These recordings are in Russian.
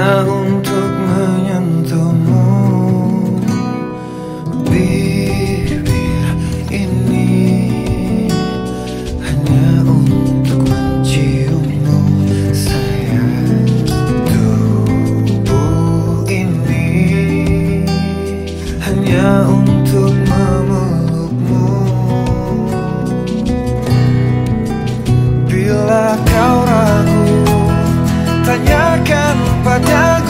down padaku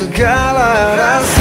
segala rasa